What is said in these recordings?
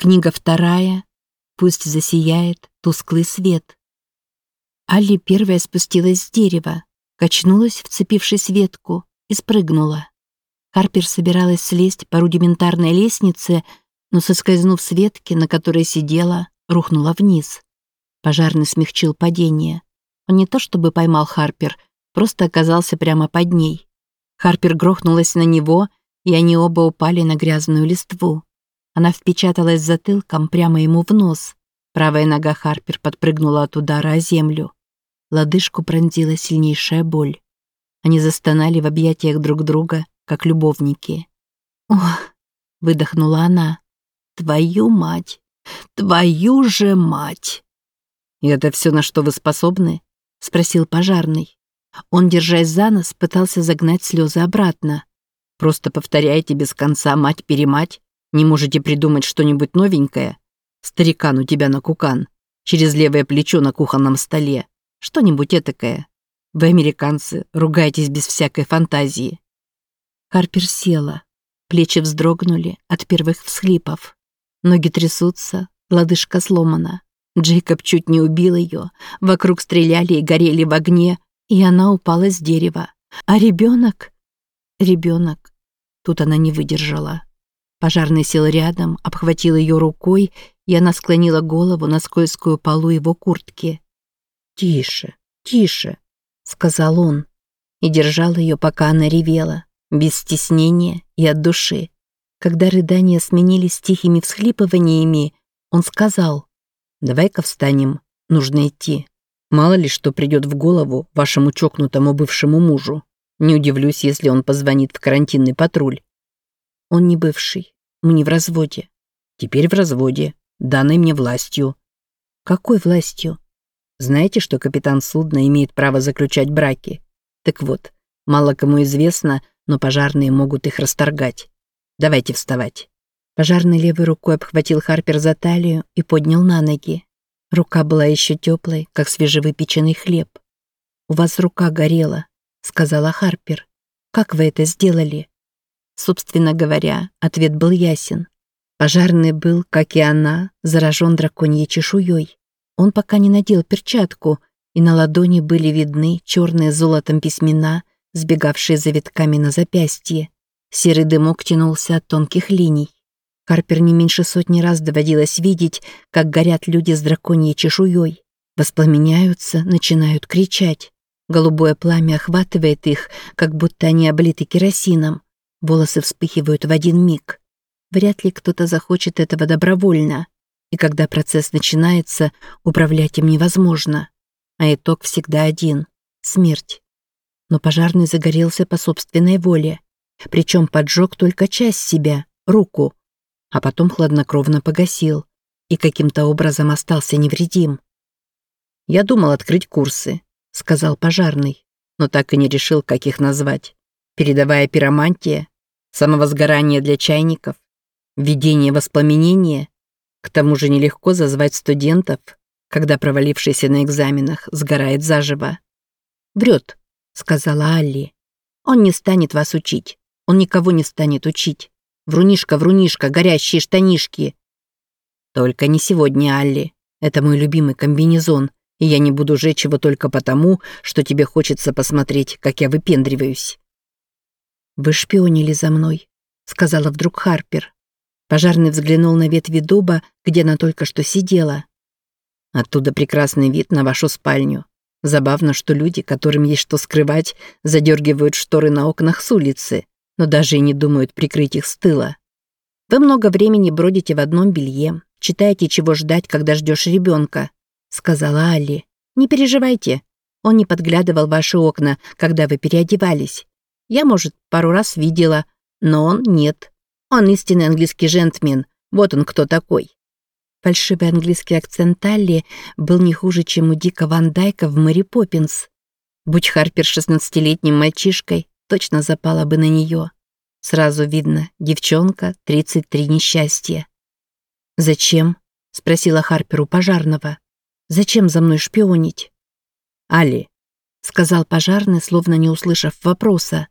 Книга вторая. Пусть засияет тусклый свет. Алли первая спустилась с дерева, качнулась, вцепившись в ветку, и спрыгнула. Харпер собиралась слезть по рудиментарной лестнице, но, соскользнув с ветки, на которой сидела, рухнула вниз. Пожарный смягчил падение. Он не то чтобы поймал Харпер, просто оказался прямо под ней. Харпер грохнулась на него, и они оба упали на грязную листву. Она впечаталась затылком прямо ему в нос. Правая нога Харпер подпрыгнула от удара о землю. Лодыжку пронзила сильнейшая боль. Они застонали в объятиях друг друга, как любовники. «Ох!» — выдохнула она. «Твою мать! Твою же мать!» «И это все, на что вы способны?» — спросил пожарный. Он, держась за нос, пытался загнать слезы обратно. «Просто повторяйте без конца мать-перемать, не можете придумать что-нибудь новенькое? Старикан у тебя на кукан, через левое плечо на кухонном столе. Что-нибудь этакое. Вы, американцы, ругаетесь без всякой фантазии». Харпер села. Плечи вздрогнули от первых всхлипов. Ноги трясутся, лодыжка сломана. Джейкоб чуть не убил ее. Вокруг стреляли и горели в огне, и она упала с дерева. А ребенок? Ребенок. Тут она не выдержала. Пожарный сел рядом, обхватил ее рукой, и она склонила голову на скользкую полу его куртки. «Тише, тише», — сказал он, и держал ее, пока она ревела, без стеснения и от души. Когда рыдания сменились тихими всхлипываниями, он сказал, «Давай-ка встанем, нужно идти. Мало ли что придет в голову вашему чокнутому бывшему мужу. Не удивлюсь, если он позвонит в карантинный патруль. Он не бывший. Мы не в разводе. Теперь в разводе, данной мне властью. Какой властью? Знаете, что капитан судна имеет право заключать браки? Так вот, мало кому известно, но пожарные могут их расторгать. Давайте вставать. Пожарный левой рукой обхватил Харпер за талию и поднял на ноги. Рука была еще теплой, как свежевыпеченный хлеб. «У вас рука горела», — сказала Харпер. «Как вы это сделали?» Собственно говоря, ответ был ясен. Пожарный был, как и она, заражен драконьей чешуей. Он пока не надел перчатку, и на ладони были видны черные золотом письмена, сбегавшие за витками на запястье. Серый дымок тянулся от тонких линий. Харпер не меньше сотни раз доводилось видеть, как горят люди с драконьей чешуей. Воспламеняются, начинают кричать. Голубое пламя охватывает их, как будто они облиты керосином. Волосы вспыхивают в один миг. Вряд ли кто-то захочет этого добровольно. И когда процесс начинается, управлять им невозможно. А итог всегда один — смерть. Но пожарный загорелся по собственной воле. Причем поджег только часть себя, руку, а потом хладнокровно погасил и каким-то образом остался невредим. «Я думал открыть курсы», — сказал пожарный, но так и не решил, как их назвать. «Передовая пиромантия самовозгорание для чайников, введение воспламенения. К тому же нелегко зазвать студентов, когда провалившийся на экзаменах сгорает заживо. «Врет», — сказала Алли. «Он не станет вас учить. Он никого не станет учить. Врунишка, врунишка, горящие штанишки». «Только не сегодня, Алли. Это мой любимый комбинезон, и я не буду жечь его только потому, что тебе хочется посмотреть, как я выпендриваюсь». «Вы шпионили за мной», — сказала вдруг Харпер. Пожарный взглянул на ветви дуба, где она только что сидела. «Оттуда прекрасный вид на вашу спальню. Забавно, что люди, которым есть что скрывать, задергивают шторы на окнах с улицы, но даже и не думают прикрыть их с тыла. Вы много времени бродите в одном белье, читаете, чего ждать, когда ждешь ребенка», — сказала Алли. «Не переживайте, он не подглядывал ваши окна, когда вы переодевались. Я, может, пару раз видела, но он нет. Он истинный английский джентльмен. Вот он кто такой. Фальшивый английский акцент Талли был не хуже, чем у Дика Ван Дайка в Мэри Поппинс. Будь Харпер шестнадцатилетним мальчишкой, точно запала бы на нее. Сразу видно, девчонка, 33 несчастья. «Зачем?» — спросила Харпер у пожарного. «Зачем за мной шпионить?» «Али», — сказал пожарный, словно не услышав вопроса.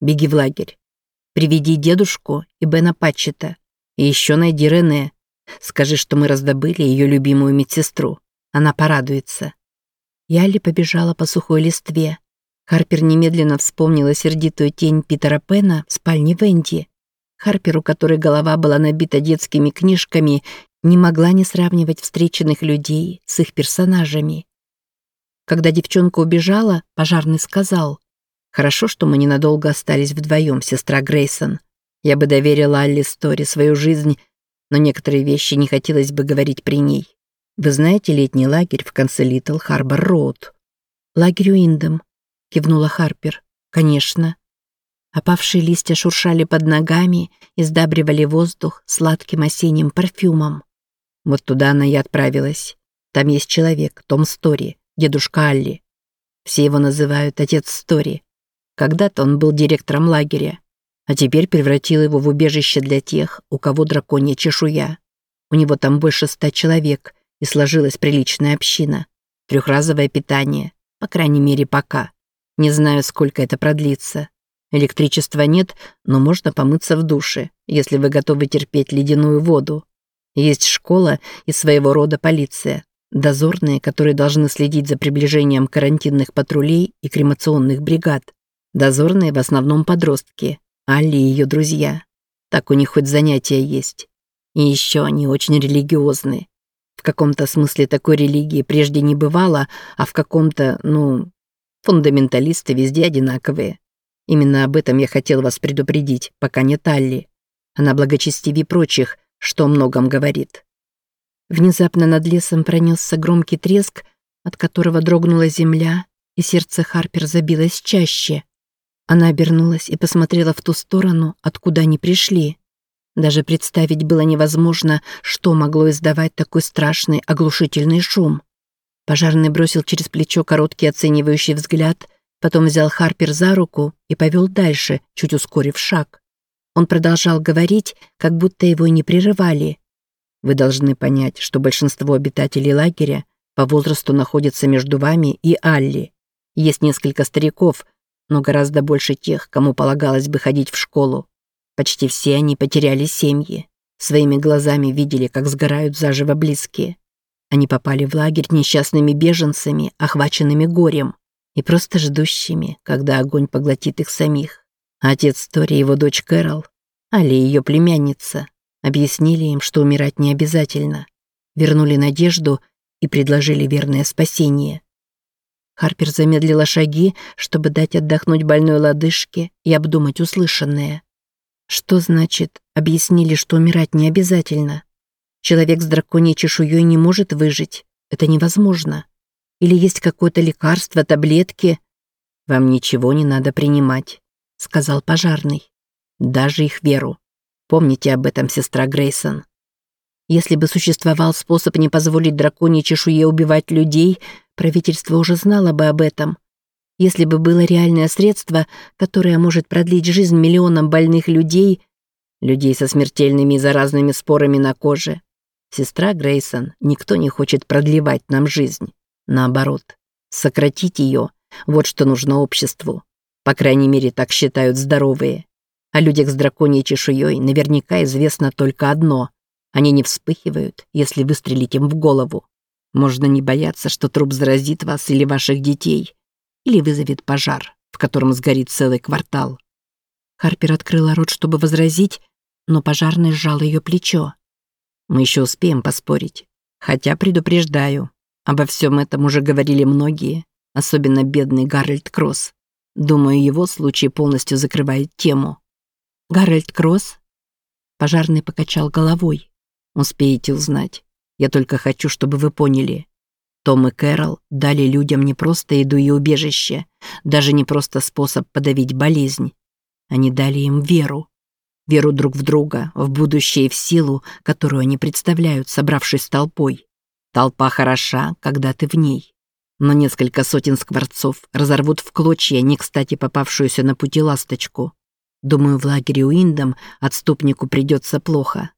Беги в лагерь. Приведи дедушку и Бена Патчета. И еще найди Рене. Скажи, что мы раздобыли ее любимую медсестру. Она порадуется». Ялли побежала по сухой листве. Харпер немедленно вспомнила сердитую тень Питера Пена в спальне Венди. Харпер, у которой голова была набита детскими книжками, не могла не сравнивать встреченных людей с их персонажами. Когда девчонка убежала, пожарный сказал, «Хорошо, что мы ненадолго остались вдвоем, сестра Грейсон. Я бы доверила Алле Стори свою жизнь, но некоторые вещи не хотелось бы говорить при ней. Вы знаете летний лагерь в конце Литл Харбор Роуд?» «Лагерь Уиндом», — кивнула Харпер. «Конечно». Опавшие листья шуршали под ногами и сдабривали воздух сладким осенним парфюмом. Вот туда она и отправилась. Там есть человек, Том Стори, дедушка Алли. Все его называют отец Стори. Когда-то он был директором лагеря, а теперь превратил его в убежище для тех, у кого драконья чешуя. У него там больше ста человек, и сложилась приличная община. Трехразовое питание, по крайней мере, пока. Не знаю, сколько это продлится. Электричества нет, но можно помыться в душе, если вы готовы терпеть ледяную воду. Есть школа и своего рода полиция. Дозорные, которые должны следить за приближением карантинных патрулей и кремационных бригад. Дозорные в основном подростки, Алли и ее друзья. Так у них хоть занятия есть. И еще они очень религиозны. В каком-то смысле такой религии прежде не бывало, а в каком-то, ну, фундаменталисты везде одинаковые. Именно об этом я хотел вас предупредить, пока нет Алли. Она благочестивее прочих, что о многом говорит. Внезапно над лесом пронесся громкий треск, от которого дрогнула земля, и сердце Харпер забилось чаще. Она обернулась и посмотрела в ту сторону, откуда они пришли. Даже представить было невозможно, что могло издавать такой страшный оглушительный шум. Пожарный бросил через плечо короткий оценивающий взгляд, потом взял Харпер за руку и повел дальше, чуть ускорив шаг. Он продолжал говорить, как будто его не прерывали. Вы должны понять, что большинство обитателей лагеря по возрасту находятся между вами и Алли. Есть несколько стариков, но гораздо больше тех, кому полагалось бы ходить в школу. Почти все они потеряли семьи. Своими глазами видели, как сгорают заживо близкие. Они попали в лагерь несчастными беженцами, охваченными горем, и просто ждущими, когда огонь поглотит их самих. Отец Тори и его дочь Кэрол, Али ее племянница, Объяснили им, что умирать не обязательно. Вернули надежду и предложили верное спасение. Харпер замедлила шаги, чтобы дать отдохнуть больной лодыжке и обдумать услышанное. Что значит «объяснили, что умирать не обязательно»? Человек с драконьей чешуей не может выжить. Это невозможно. Или есть какое-то лекарство, таблетки? Вам ничего не надо принимать, сказал пожарный. Даже их веру. Помните об этом, сестра Грейсон. Если бы существовал способ не позволить драконьей чешуе убивать людей, правительство уже знало бы об этом. Если бы было реальное средство, которое может продлить жизнь миллионам больных людей, людей со смертельными и заразными спорами на коже. Сестра Грейсон, никто не хочет продлевать нам жизнь. Наоборот, сократить ее – вот что нужно обществу. По крайней мере, так считают здоровые. О людях с драконьей чешуей наверняка известно только одно. Они не вспыхивают, если выстрелить им в голову. Можно не бояться, что труп заразит вас или ваших детей, или вызовет пожар, в котором сгорит целый квартал. Харпер открыла рот, чтобы возразить, но пожарный сжал ее плечо. Мы еще успеем поспорить. Хотя предупреждаю, обо всем этом уже говорили многие, особенно бедный Гарольд Кросс. Думаю, его случай полностью закрывает тему. Гарольд Кросс?» Пожарный покачал головой. «Успеете узнать. Я только хочу, чтобы вы поняли. Том и Кэрол дали людям не просто еду и убежище, даже не просто способ подавить болезнь. Они дали им веру. Веру друг в друга, в будущее и в силу, которую они представляют, собравшись толпой. Толпа хороша, когда ты в ней. Но несколько сотен скворцов разорвут в клочья не кстати попавшуюся на пути ласточку. Думаю, в лагере Уиндом отступнику придется плохо.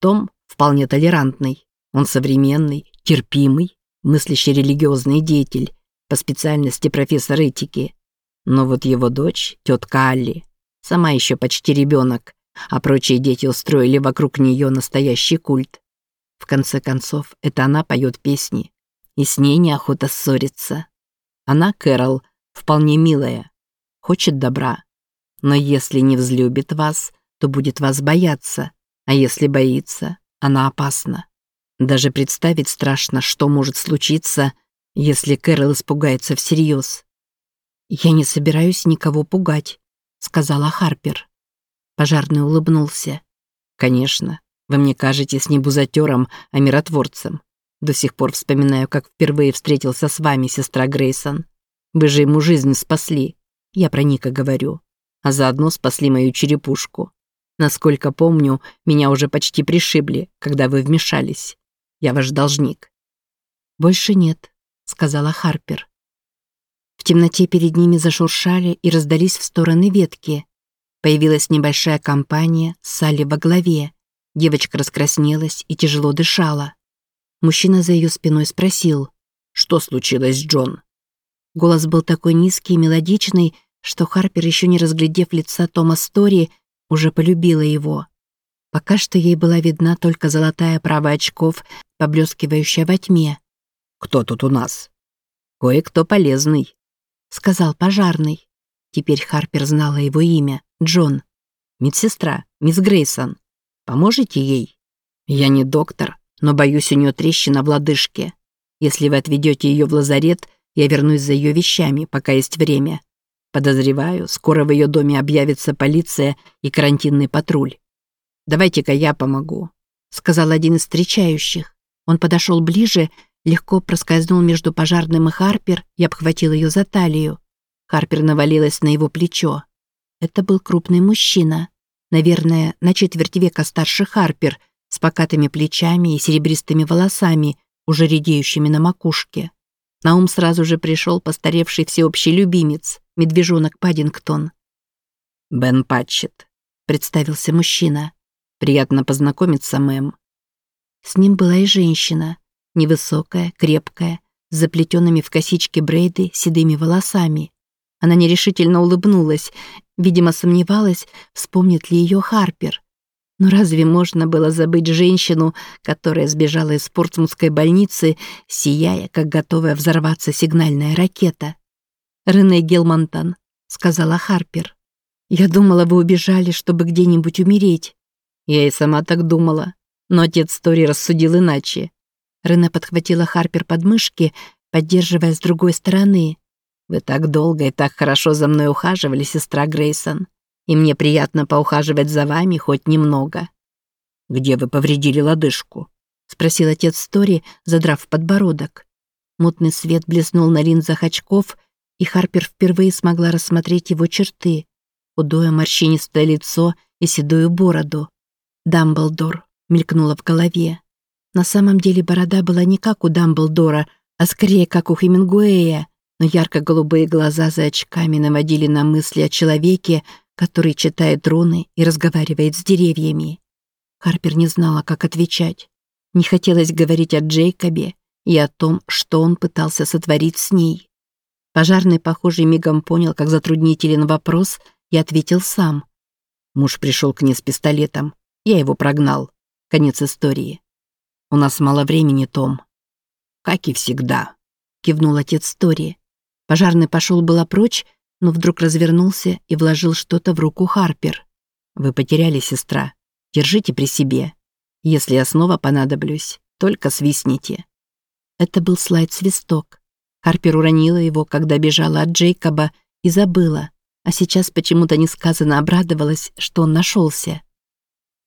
Том вполне толерантный. Он современный, терпимый, мыслящий религиозный деятель, по специальности профессор этики. Но вот его дочь, тетка Алли, сама еще почти ребенок, а прочие дети устроили вокруг нее настоящий культ. В конце концов, это она поет песни. И с ней неохота ссориться. Она, Кэрол, вполне милая. Хочет добра. Но если не взлюбит вас, то будет вас бояться. А если боится, она опасна. Даже представить страшно, что может случиться, если Кэрол испугается всерьез. «Я не собираюсь никого пугать», — сказала Харпер. Пожарный улыбнулся. «Конечно, вы мне кажетесь не бузатером, а миротворцем. До сих пор вспоминаю, как впервые встретился с вами, сестра Грейсон. Вы же ему жизнь спасли. Я про Ника говорю. А заодно спасли мою черепушку. Насколько помню, меня уже почти пришибли, когда вы вмешались. Я ваш должник». «Больше нет», — сказала Харпер. В темноте перед ними зашуршали и раздались в стороны ветки. Появилась небольшая компания Салли во главе. Девочка раскраснелась и тяжело дышала. Мужчина за ее спиной спросил, «Что случилось, Джон?» Голос был такой низкий и мелодичный, что Харпер, еще не разглядев лица Тома Стори, уже полюбила его. Пока что ей была видна только золотая права очков, поблескивающая во тьме. «Кто тут у нас?» «Кое-кто полезный», — сказал пожарный. Теперь Харпер знала его имя — Джон. «Медсестра, мисс Грейсон. Поможете ей?» «Я не доктор, но боюсь, у нее трещина в лодыжке. Если вы отведете ее в лазарет, я вернусь за ее вещами, пока есть время. Подозреваю, скоро в ее доме объявится полиция и карантинный патруль. Давайте-ка я помогу», — сказал один из встречающих. Он подошел ближе, легко проскользнул между пожарным и Харпер и обхватил ее за талию. Харпер навалилась на его плечо. Это был крупный мужчина. Наверное, на четверть века старше Харпер, с покатыми плечами и серебристыми волосами, уже редеющими на макушке. На ум сразу же пришел постаревший всеобщий любимец, медвежонок Паддингтон. «Бен Патчет», — представился мужчина. «Приятно познакомиться, мэм». С ним была и женщина, невысокая, крепкая, с заплетенными в косички брейды седыми волосами. Она нерешительно улыбнулась, видимо, сомневалась, вспомнит ли ее Харпер. Но разве можно было забыть женщину, которая сбежала из Портсмутской больницы, сияя, как готовая взорваться сигнальная ракета? «Рене Гелмонтон», — сказала Харпер. «Я думала, вы убежали, чтобы где-нибудь умереть». Я и сама так думала. Но отец Тори рассудил иначе. Рене подхватила Харпер под мышки, поддерживая с другой стороны. «Вы так долго и так хорошо за мной ухаживали, сестра Грейсон и мне приятно поухаживать за вами хоть немного». «Где вы повредили лодыжку?» — спросил отец Стори, задрав подбородок. Мутный свет блеснул на линзах очков, и Харпер впервые смогла рассмотреть его черты. Худое морщинистое лицо и седую бороду. «Дамблдор» мелькнуло в голове. На самом деле борода была не как у Дамблдора, а скорее как у Хемингуэя, но ярко-голубые глаза за очками наводили на мысли о человеке, который читает руны и разговаривает с деревьями. Харпер не знала, как отвечать. Не хотелось говорить о Джейкобе и о том, что он пытался сотворить с ней. Пожарный, похоже, мигом понял, как затруднителен вопрос, и ответил сам. Муж пришел к ней с пистолетом. Я его прогнал. Конец истории. У нас мало времени, Том. Как и всегда, кивнул отец Тори. Пожарный пошел было прочь, но вдруг развернулся и вложил что-то в руку Харпер. «Вы потеряли, сестра. Держите при себе. Если я снова понадоблюсь, только свистните». Это был слайд-свисток. Харпер уронила его, когда бежала от Джейкоба, и забыла, а сейчас почему-то несказанно обрадовалась, что он нашелся.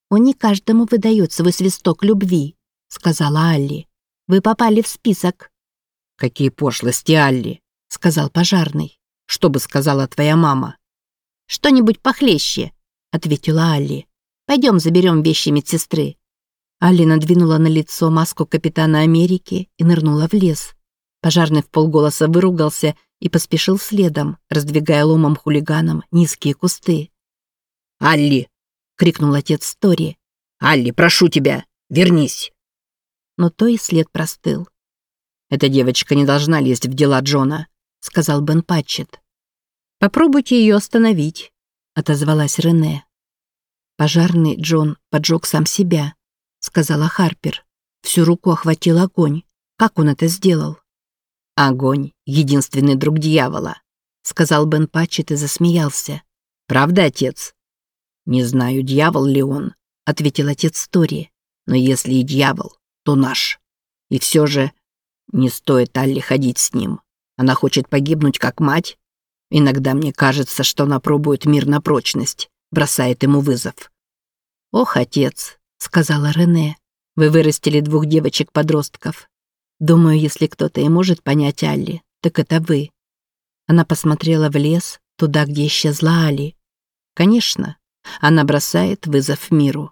«Он не каждому выдает свой свисток любви», — сказала Алли. «Вы попали в список». «Какие пошлости, Алли», — сказал пожарный. Что бы сказала твоя мама?» «Что-нибудь похлеще», — ответила Алли. «Пойдем заберем вещи медсестры». Алли надвинула на лицо маску капитана Америки и нырнула в лес. Пожарный в полголоса выругался и поспешил следом, раздвигая ломом хулиганом низкие кусты. «Алли!» — крикнул отец Тори. «Алли, прошу тебя, вернись!» Но то и след простыл. «Эта девочка не должна лезть в дела Джона», — сказал Бен Патчет. «Попробуйте ее остановить», — отозвалась Рене. «Пожарный Джон поджег сам себя», — сказала Харпер. Всю руку охватил огонь. Как он это сделал? «Огонь — единственный друг дьявола», — сказал Бен Патчет и засмеялся. «Правда, отец?» «Не знаю, дьявол ли он», — ответил отец Тори. «Но если и дьявол, то наш. И все же не стоит Алле ходить с ним. Она хочет погибнуть как мать. Иногда мне кажется, что она пробует мир на прочность, бросает ему вызов». «Ох, отец», — сказала Рене, — «вы вырастили двух девочек-подростков. Думаю, если кто-то и может понять Алли, так это вы». Она посмотрела в лес, туда, где исчезла Али. Конечно, она бросает вызов миру.